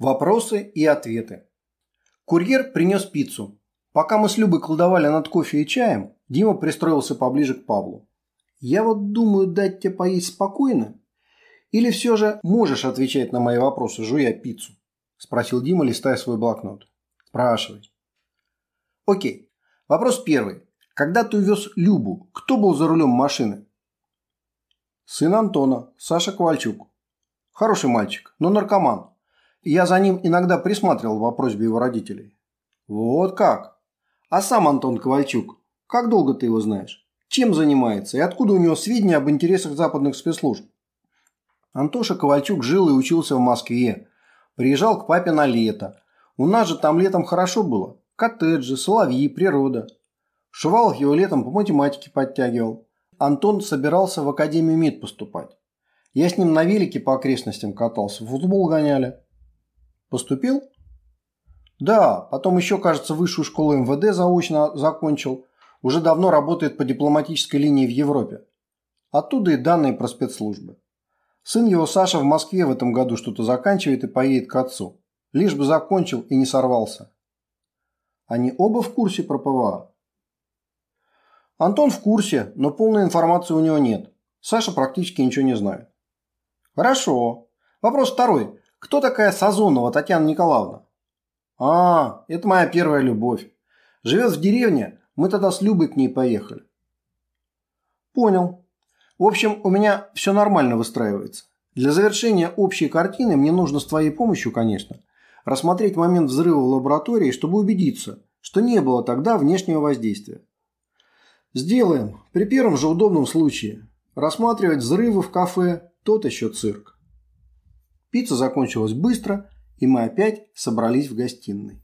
Вопросы и ответы. Курьер принес пиццу. Пока мы с Любой колдовали над кофе и чаем, Дима пристроился поближе к Павлу. «Я вот думаю дать тебе поесть спокойно. Или все же можешь отвечать на мои вопросы, жуя пиццу?» – спросил Дима, листая свой блокнот. «Спрашивай». «Окей. Вопрос первый. Когда ты увез Любу, кто был за рулем машины?» «Сын Антона, Саша Ковальчук. Хороший мальчик, но наркоман. Я за ним иногда присматривал по просьбе его родителей. Вот как? А сам Антон Ковальчук, как долго ты его знаешь? Чем занимается и откуда у него сведения об интересах западных спецслужб? Антоша Ковальчук жил и учился в Москве. Приезжал к папе на лето. У нас же там летом хорошо было. Коттеджи, соловьи, природа. Шувалов его летом по математике подтягивал. Антон собирался в Академию МИД поступать. Я с ним на велике по окрестностям катался, в футбол гоняли. Поступил? Да, потом еще, кажется, высшую школу МВД заочно закончил. Уже давно работает по дипломатической линии в Европе. Оттуда и данные про спецслужбы. Сын его, Саша, в Москве в этом году что-то заканчивает и поедет к отцу. Лишь бы закончил и не сорвался. Они оба в курсе про ПВА? Антон в курсе, но полной информации у него нет. Саша практически ничего не знает. Хорошо. Вопрос второй. Кто такая Сазонова Татьяна Николаевна? А, это моя первая любовь. Живет в деревне, мы тогда с Любой к ней поехали. Понял. В общем, у меня все нормально выстраивается. Для завершения общей картины мне нужно с твоей помощью, конечно, рассмотреть момент взрыва в лаборатории, чтобы убедиться, что не было тогда внешнего воздействия. Сделаем. При первом же удобном случае. Рассматривать взрывы в кафе – тот еще цирк. Пицца закончилась быстро, и мы опять собрались в гостиной.